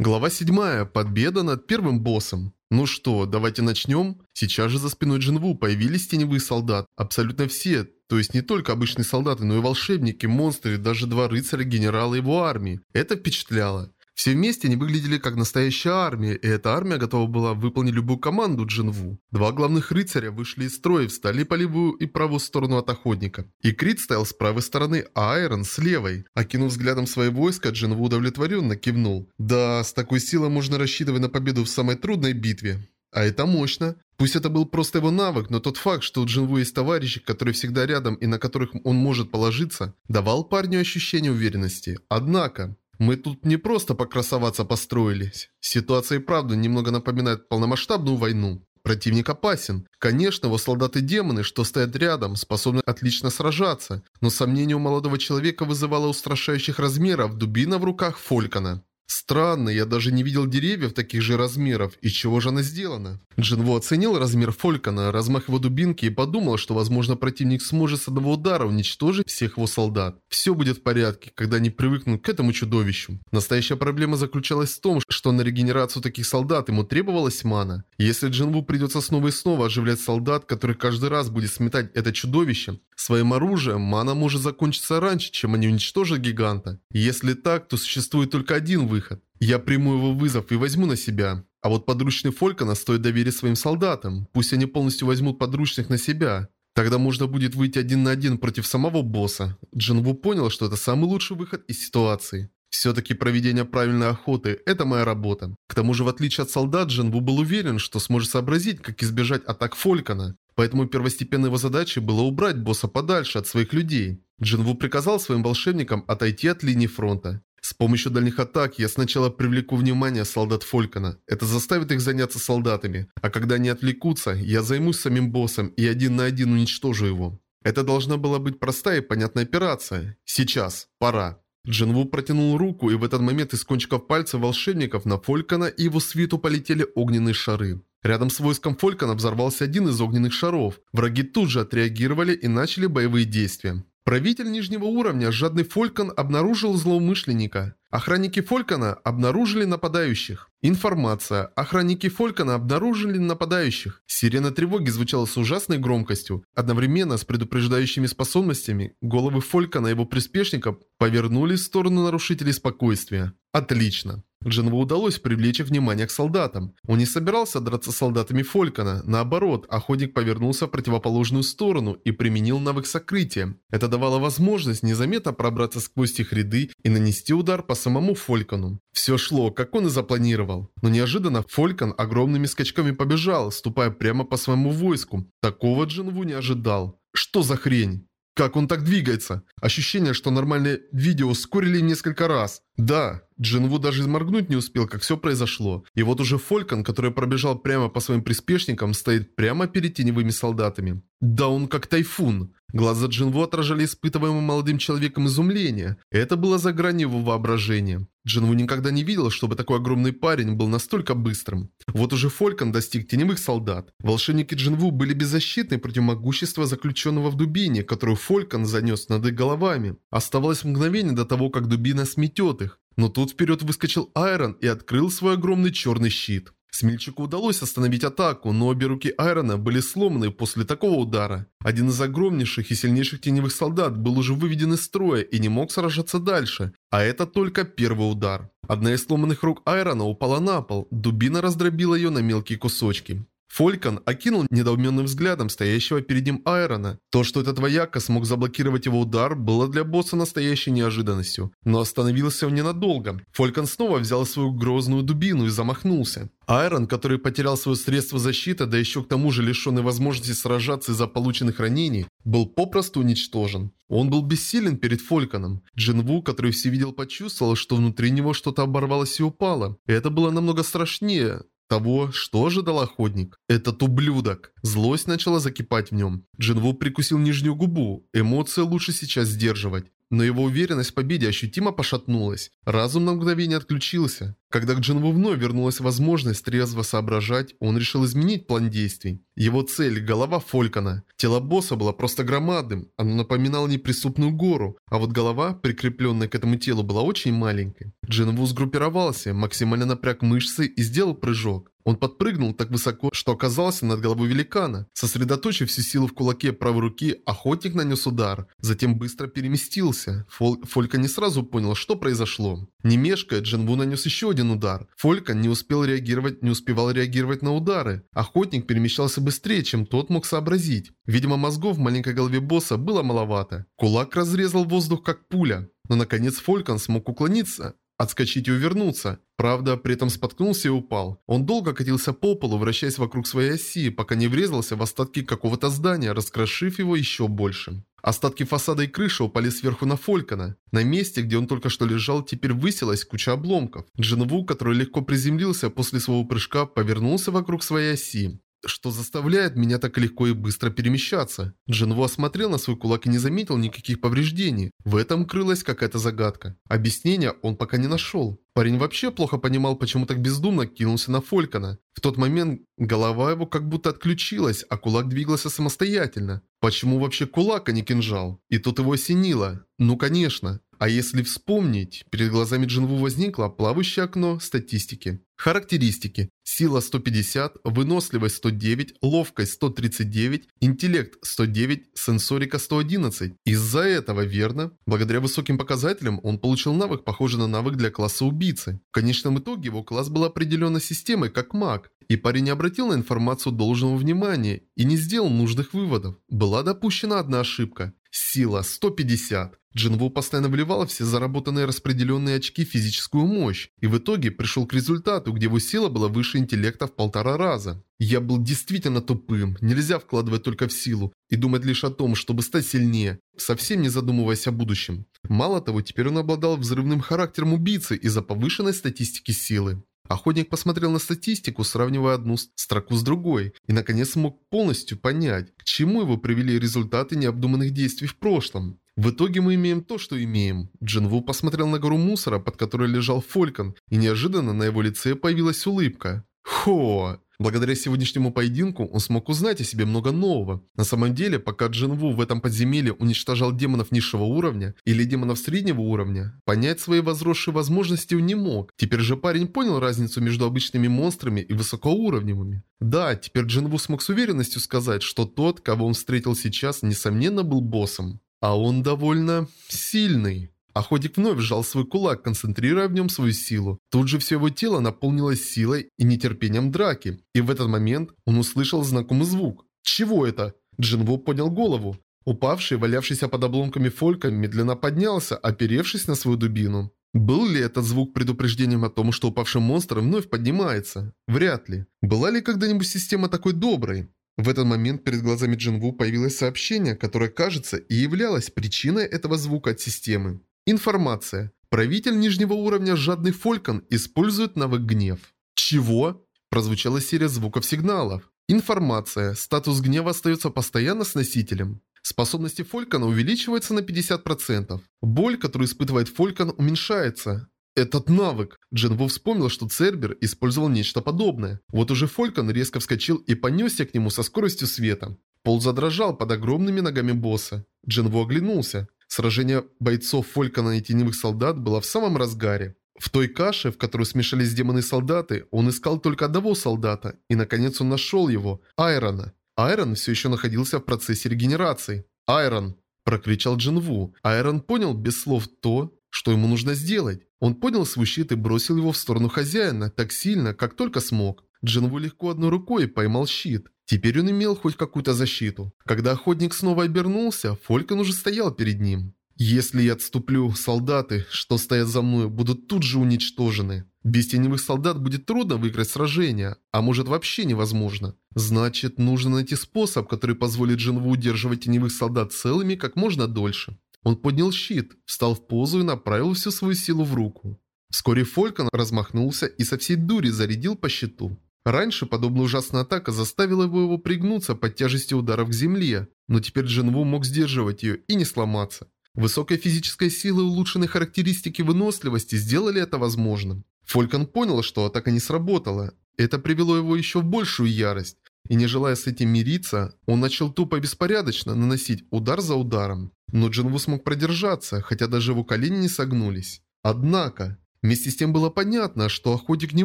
Глава 7. Победа над первым боссом. Ну что, давайте начнем? Сейчас же за спиной Джинву появились теневые солдаты. Абсолютно все, то есть не только обычные солдаты, но и волшебники, монстры, даже два рыцаря генерала его армии. Это впечатляло. Все вместе они выглядели как настоящая армия, и эта армия готова была выполнить любую команду Джинву. Два главных рыцаря вышли из строя и встали по левую и правую сторону от охотника. И Крит стоял с правой стороны, а Айрон с левой. Окинув взглядом свои войска, Джинву удовлетворенно кивнул. Да, с такой силой можно рассчитывать на победу в самой трудной битве. А это мощно. Пусть это был просто его навык, но тот факт, что у Джинву есть товарищи, которые всегда рядом и на которых он может положиться, давал парню ощущение уверенности. Однако, мы тут не просто покрасоваться построились. Ситуация и правда немного напоминает полномасштабную войну. Противник опасен. Конечно, его солдаты-демоны, что стоят рядом, способны отлично сражаться, но сомнение у молодого человека вызывало устрашающих размеров дубина в руках Фолькана. Странно, я даже не видел деревьев таких же размеров. Из чего же она сделана? Джинву оценил размер Фолькана, размах его дубинки и подумал, что возможно противник сможет с одного удара уничтожить всех его солдат. Все будет в порядке, когда они привыкнут к этому чудовищу. Настоящая проблема заключалась в том, что на регенерацию таких солдат ему требовалась мана. Если Джинву придется снова и снова оживлять солдат, который каждый раз будет сметать это чудовище, своим оружием мана может закончиться раньше, чем они уничтожат гиганта. Если так, то существует только один выход. Я приму его вызов и возьму на себя. А вот подручный Фолькана стоит доверить своим солдатам. Пусть они полностью возьмут подручных на себя. Тогда можно будет выйти один на один против самого босса. Джинву понял, что это самый лучший выход из ситуации. Все-таки проведение правильной охоты – это моя работа. К тому же, в отличие от солдат, Джинву был уверен, что сможет сообразить, как избежать атак Фолькана. Поэтому первостепенной его задачей было убрать босса подальше от своих людей. Джинву приказал своим волшебникам отойти от линии фронта. С помощью дальних атак я сначала привлеку внимание солдат Фолькана. Это заставит их заняться солдатами. А когда они отвлекутся, я займусь самим боссом и один на один уничтожу его. Это должна была быть простая и понятная операция. Сейчас. Пора. Джинву протянул руку, и в этот момент из кончиков пальцев волшебников на Фолькана и его свиту полетели огненные шары. Рядом с войском Фолькана взорвался один из огненных шаров. Враги тут же отреагировали и начали боевые действия. Правитель нижнего уровня, жадный Фолькан, обнаружил злоумышленника. Охранники Фолькана обнаружили нападающих. Информация. Охранники Фолькана обнаружили нападающих. Сирена тревоги звучала с ужасной громкостью. Одновременно с предупреждающими способностями, головы Фолькана и его приспешников повернулись в сторону нарушителей спокойствия. Отлично. Джинву удалось привлечь внимание к солдатам. Он не собирался драться с солдатами Фолькана. Наоборот, охотник повернулся в противоположную сторону и применил навык сокрытия. Это давало возможность незаметно пробраться сквозь их ряды и нанести удар по самому Фолькану. Все шло, как он и запланировал. Но неожиданно Фолькан огромными скачками побежал, ступая прямо по своему войску. Такого Джинву не ожидал. Что за хрень? Как он так двигается? Ощущение, что нормальное видео ускорили несколько раз. Да, Джинву даже моргнуть не успел, как все произошло. И вот уже Фолькан, который пробежал прямо по своим приспешникам, стоит прямо перед теневыми солдатами. Да он как тайфун. Глаза Джинву отражали испытываемым молодым человеком изумление. Это было за гранью его воображения. Джинву никогда не видел, чтобы такой огромный парень был настолько быстрым. Вот уже Фолькан достиг теневых солдат. Волшебники Джинву были беззащитны против могущества заключенного в дубине, которую Фолькан занес над их головами. Оставалось мгновение до того, как дубина сметет их. Но тут вперед выскочил Айрон и открыл свой огромный черный щит. Смельчаку удалось остановить атаку, но обе руки Айрона были сломаны после такого удара. Один из огромнейших и сильнейших теневых солдат был уже выведен из строя и не мог сражаться дальше. А это только первый удар. Одна из сломанных рук Айрона упала на пол, дубина раздробила ее на мелкие кусочки. Фолькан окинул недоуменным взглядом стоящего перед ним Айрона. То, что этот вояка смог заблокировать его удар, было для босса настоящей неожиданностью. Но остановился он ненадолго. Фолькан снова взял свою грозную дубину и замахнулся. Айрон, который потерял свое средство защиты, да еще к тому же лишенный возможности сражаться из-за полученных ранений, был попросту уничтожен. Он был бессилен перед Фольканом. Джинву, который все видел, почувствовал, что внутри него что-то оборвалось и упало. Это было намного страшнее того, что ожидал охотник. Этот ублюдок. Злость начала закипать в нем. Джинву прикусил нижнюю губу. Эмоции лучше сейчас сдерживать. Но его уверенность в победе ощутимо пошатнулась. Разум на мгновение отключился. Когда к Джинву вновь вернулась возможность трезво соображать, он решил изменить план действий. Его цель – голова Фолькана. Тело босса было просто громадным, оно напоминало неприступную гору, а вот голова, прикрепленная к этому телу, была очень маленькой. Джинву сгруппировался, максимально напряг мышцы и сделал прыжок. Он подпрыгнул так высоко, что оказался над головой великана. Сосредоточив всю силу в кулаке правой руки, охотник нанес удар. Затем быстро переместился. Фол Фолька не сразу понял, что произошло. Не мешкая, Джинву нанес еще один удар. Фолька не успел реагировать, не успевал реагировать на удары. Охотник перемещался быстрее, чем тот мог сообразить. Видимо, мозгов в маленькой голове босса было маловато. Кулак разрезал воздух как пуля. Но наконец Фолькан смог уклониться отскочить и увернуться. Правда, при этом споткнулся и упал. Он долго катился по полу, вращаясь вокруг своей оси, пока не врезался в остатки какого-то здания, раскрошив его еще больше. Остатки фасада и крыши упали сверху на Фолькана. На месте, где он только что лежал, теперь высилась куча обломков. Джинву, который легко приземлился после своего прыжка, повернулся вокруг своей оси что заставляет меня так легко и быстро перемещаться. Джинву осмотрел на свой кулак и не заметил никаких повреждений. В этом крылась какая-то загадка. Объяснения он пока не нашел. Парень вообще плохо понимал, почему так бездумно кинулся на Фолькана. В тот момент голова его как будто отключилась, а кулак двигался самостоятельно. Почему вообще кулак, а не кинжал? И тут его осенило. Ну конечно. А если вспомнить, перед глазами Джинву возникло плавающее окно статистики. Характеристики. Сила 150, выносливость 109, ловкость 139, интеллект 109, сенсорика 111. Из-за этого, верно? Благодаря высоким показателям он получил навык, похожий на навык для класса убийцы. В конечном итоге его класс был определен системой как маг, и парень не обратил на информацию должного внимания и не сделал нужных выводов. Была допущена одна ошибка. Сила 150. Джинву постоянно вливал все заработанные распределенные очки в физическую мощь, и в итоге пришел к результату, где его сила была выше интеллекта в полтора раза. Я был действительно тупым, нельзя вкладывать только в силу и думать лишь о том, чтобы стать сильнее, совсем не задумываясь о будущем. Мало того, теперь он обладал взрывным характером убийцы из-за повышенной статистики силы. Охотник посмотрел на статистику, сравнивая одну строку с другой, и наконец смог полностью понять, к чему его привели результаты необдуманных действий в прошлом. В итоге мы имеем то, что имеем. Джинву посмотрел на гору мусора, под которой лежал Фолькон, и неожиданно на его лице появилась улыбка. Хо! Благодаря сегодняшнему поединку он смог узнать о себе много нового. На самом деле, пока Джинву в этом подземелье уничтожал демонов низшего уровня или демонов среднего уровня, понять свои возросшие возможности он не мог. Теперь же парень понял разницу между обычными монстрами и высокоуровневыми. Да, теперь Джинву смог с уверенностью сказать, что тот, кого он встретил сейчас, несомненно был боссом. А он довольно сильный. Охотник вновь сжал свой кулак, концентрируя в нем свою силу. Тут же все его тело наполнилось силой и нетерпением драки. И в этот момент он услышал знакомый звук. «Чего это?» Джинву поднял голову. Упавший, валявшийся под обломками Фолька, медленно поднялся, оперевшись на свою дубину. Был ли этот звук предупреждением о том, что упавший монстр вновь поднимается? Вряд ли. Была ли когда-нибудь система такой доброй? В этот момент перед глазами Джинву появилось сообщение, которое, кажется, и являлось причиной этого звука от системы. Информация. Правитель нижнего уровня Жадный Фолькон использует навык гнев. Чего? Прозвучала серия звуков сигналов. Информация. Статус гнева остается постоянно с носителем. Способности Фолькона увеличиваются на 50%. Боль, которую испытывает Фолькон, уменьшается. Этот навык. Джинву вспомнил, что Цербер использовал нечто подобное. Вот уже Фолькон резко вскочил и понесся к нему со скоростью света. Пол задрожал под огромными ногами босса. Джинву оглянулся. Сражение бойцов Фолькона и теневых солдат было в самом разгаре. В той каше, в которую смешались демоны и солдаты, он искал только одного солдата, и наконец он нашел его – Айрона. Айрон все еще находился в процессе регенерации. «Айрон!» – прокричал Джинву. Айрон понял без слов то, что ему нужно сделать? Он поднял свой щит и бросил его в сторону хозяина, так сильно, как только смог. Джинву легко одной рукой поймал щит. Теперь он имел хоть какую-то защиту. Когда охотник снова обернулся, Фолькон уже стоял перед ним. «Если я отступлю, солдаты, что стоят за мной, будут тут же уничтожены. Без теневых солдат будет трудно выиграть сражение, а может вообще невозможно. Значит, нужно найти способ, который позволит Джинву удерживать теневых солдат целыми как можно дольше. Он поднял щит, встал в позу и направил всю свою силу в руку. Вскоре Фолькон размахнулся и со всей дури зарядил по щиту. Раньше подобная ужасная атака заставила его, его пригнуться под тяжестью ударов к земле, но теперь Джинву мог сдерживать ее и не сломаться. Высокая физическая сила и улучшенные характеристики выносливости сделали это возможным. Фолькон понял, что атака не сработала. Это привело его еще в большую ярость. И не желая с этим мириться, он начал тупо беспорядочно наносить удар за ударом. Но Джинву смог продержаться, хотя даже его колени не согнулись. Однако, вместе с тем было понятно, что охотник не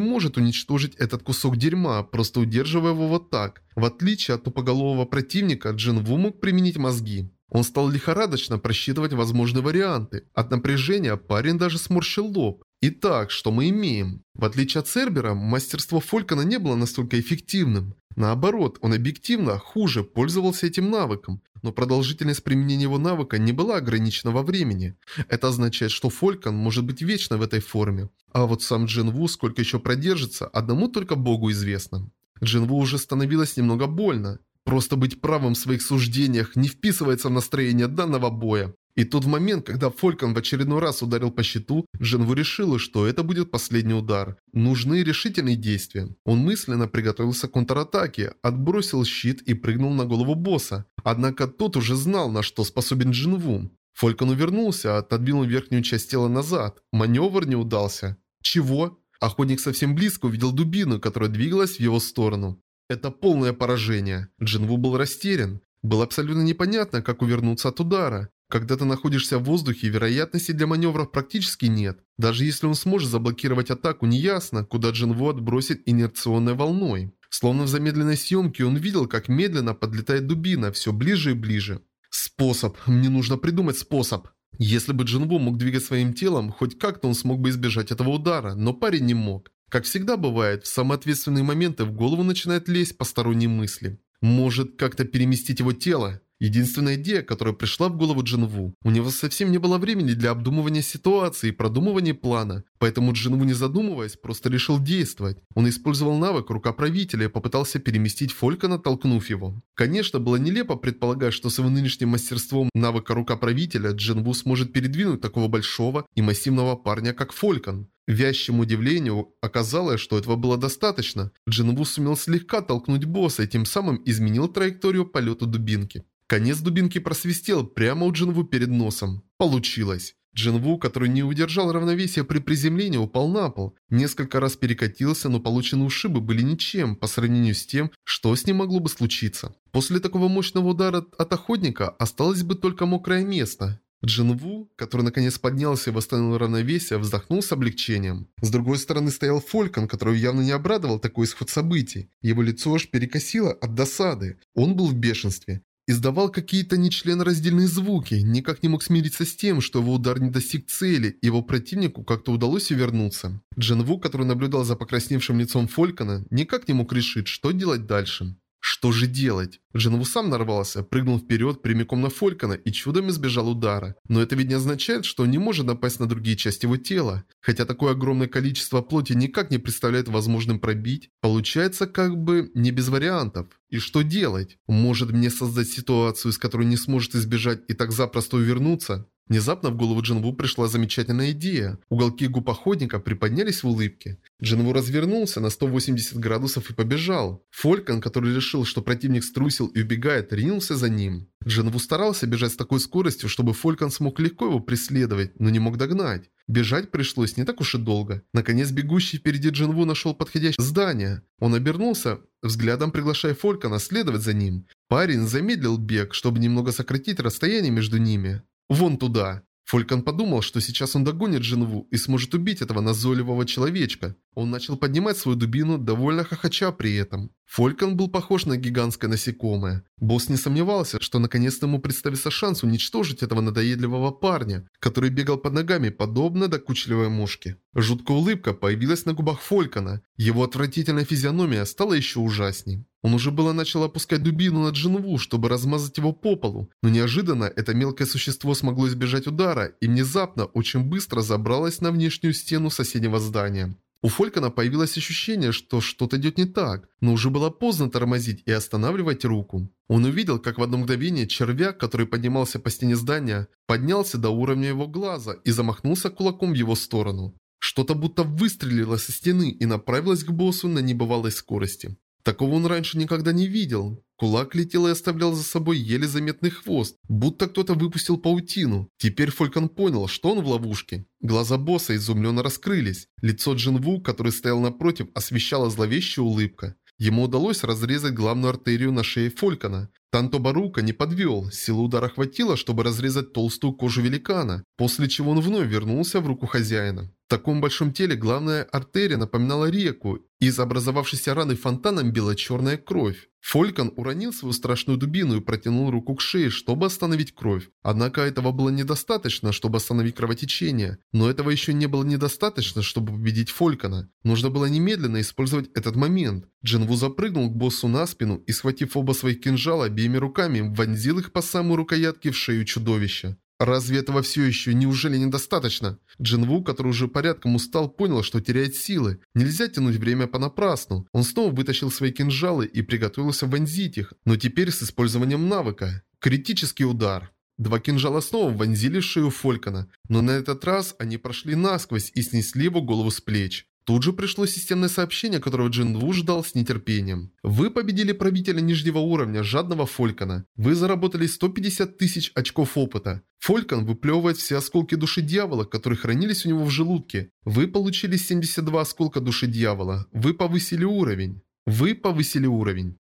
может уничтожить этот кусок дерьма, просто удерживая его вот так. В отличие от тупоголового противника, Джинву мог применить мозги. Он стал лихорадочно просчитывать возможные варианты. От напряжения парень даже сморщил лоб. Итак, что мы имеем? В отличие от Цербера, мастерство Фолькана не было настолько эффективным. Наоборот, он объективно хуже пользовался этим навыком, но продолжительность применения его навыка не была ограничена во времени. Это означает, что Фолькан может быть вечно в этой форме. А вот сам Джин Ву сколько еще продержится, одному только Богу известно. Джин Ву уже становилось немного больно. Просто быть правым в своих суждениях не вписывается в настроение данного боя. И тут в момент, когда Фолькон в очередной раз ударил по щиту, Джинву решила, что это будет последний удар. Нужны решительные действия. Он мысленно приготовился к контратаке, отбросил щит и прыгнул на голову босса. Однако тот уже знал, на что способен Джинву. Фолькон увернулся, отодвинул верхнюю часть тела назад. Маневр не удался. Чего? Охотник совсем близко увидел дубину, которая двигалась в его сторону. Это полное поражение. Джинву был растерян. Было абсолютно непонятно, как увернуться от удара. Когда ты находишься в воздухе, вероятности для маневров практически нет. Даже если он сможет заблокировать атаку, неясно, куда Джинву отбросит инерционной волной. Словно в замедленной съемке он видел, как медленно подлетает дубина, все ближе и ближе. Способ. Мне нужно придумать способ. Если бы Джинву мог двигать своим телом, хоть как-то он смог бы избежать этого удара, но парень не мог. Как всегда бывает, в самые ответственные моменты в голову начинают лезть посторонние мысли. Может, как-то переместить его тело? Единственная идея, которая пришла в голову Джинву. У него совсем не было времени для обдумывания ситуации и продумывания плана. Поэтому Джинву, не задумываясь, просто решил действовать. Он использовал навык рука правителя и попытался переместить Фолькана, толкнув его. Конечно, было нелепо предполагать, что своим нынешним мастерством навыка рука правителя Джинву сможет передвинуть такого большого и массивного парня, как Фолькан. Вящему удивлению оказалось, что этого было достаточно. Джинву сумел слегка толкнуть босса и тем самым изменил траекторию полета дубинки. Конец дубинки просвистел прямо у Джинву перед носом. Получилось. Джинву, который не удержал равновесия при приземлении, упал на пол. Несколько раз перекатился, но полученные ушибы были ничем по сравнению с тем, что с ним могло бы случиться. После такого мощного удара от охотника осталось бы только мокрое место. Джинву, который наконец поднялся и восстановил равновесие, вздохнул с облегчением. С другой стороны стоял Фолькон, который явно не обрадовал такой исход событий. Его лицо аж перекосило от досады. Он был в бешенстве издавал какие-то нечленораздельные звуки, никак не мог смириться с тем, что его удар не достиг цели, и его противнику как-то удалось увернуться. Джин Ву, который наблюдал за покрасневшим лицом Фолькана, никак не мог решить, что делать дальше. Что же делать? Джинву сам нарвался, прыгнул вперед прямиком на Фолькана и чудом избежал удара. Но это ведь не означает, что он не может напасть на другие части его тела. Хотя такое огромное количество плоти никак не представляет возможным пробить, получается как бы не без вариантов. И что делать? Может мне создать ситуацию, из которой не сможет избежать и так запросто увернуться? Внезапно в голову Джинву пришла замечательная идея. Уголки губ охотника приподнялись в улыбке. Джинву развернулся на 180 градусов и побежал. Фолькан, который решил, что противник струсил и убегает, ринулся за ним. Джинву старался бежать с такой скоростью, чтобы Фолькан смог легко его преследовать, но не мог догнать. Бежать пришлось не так уж и долго. Наконец бегущий впереди Джинву нашел подходящее здание. Он обернулся, взглядом приглашая Фолькана следовать за ним. Парень замедлил бег, чтобы немного сократить расстояние между ними. Вон туда. Фолькан подумал, что сейчас он догонит Женву и сможет убить этого назойливого человечка. Он начал поднимать свою дубину, довольно хохоча при этом. Фолькан был похож на гигантское насекомое. Босс не сомневался, что наконец-то ему представится шанс уничтожить этого надоедливого парня, который бегал под ногами, подобно докучливой мушке. Жуткая улыбка появилась на губах Фолькана. Его отвратительная физиономия стала еще ужасней. Он уже было начал опускать дубину на Джинву, чтобы размазать его по полу, но неожиданно это мелкое существо смогло избежать удара и внезапно очень быстро забралось на внешнюю стену соседнего здания. У Фолькана появилось ощущение, что что-то идет не так, но уже было поздно тормозить и останавливать руку. Он увидел, как в одно мгновение червяк, который поднимался по стене здания, поднялся до уровня его глаза и замахнулся кулаком в его сторону. Что-то будто выстрелило со стены и направилось к боссу на небывалой скорости. Такого он раньше никогда не видел. Кулак летел и оставлял за собой еле заметный хвост, будто кто-то выпустил паутину. Теперь Фолькон понял, что он в ловушке. Глаза босса изумленно раскрылись. Лицо Джинву, который стоял напротив, освещала зловещая улыбка. Ему удалось разрезать главную артерию на шее Фолькона. Танто Барука не подвел, силы удара хватило, чтобы разрезать толстую кожу великана, после чего он вновь вернулся в руку хозяина. В таком большом теле главная артерия напоминала реку, из образовавшейся раны фонтаном била черная кровь. Фолькон уронил свою страшную дубину и протянул руку к шее, чтобы остановить кровь. Однако этого было недостаточно, чтобы остановить кровотечение. Но этого еще не было недостаточно, чтобы победить Фолькона. Нужно было немедленно использовать этот момент. Джинву запрыгнул к боссу на спину и, схватив оба своих кинжала обеими руками, вонзил их по самой рукоятке в шею чудовища. Разве этого все еще неужели недостаточно? Джинву, который уже порядком устал, понял, что теряет силы. Нельзя тянуть время понапрасну. Он снова вытащил свои кинжалы и приготовился вонзить их, но теперь с использованием навыка. Критический удар. Два кинжала снова вонзили в шею Фолькана, но на этот раз они прошли насквозь и снесли его голову с плеч. Тут же пришло системное сообщение, которого Джин Ву ждал с нетерпением. Вы победили правителя нижнего уровня, жадного Фолькана. Вы заработали 150 тысяч очков опыта. Фолькан выплевывает все осколки души дьявола, которые хранились у него в желудке. Вы получили 72 осколка души дьявола. Вы повысили уровень. Вы повысили уровень.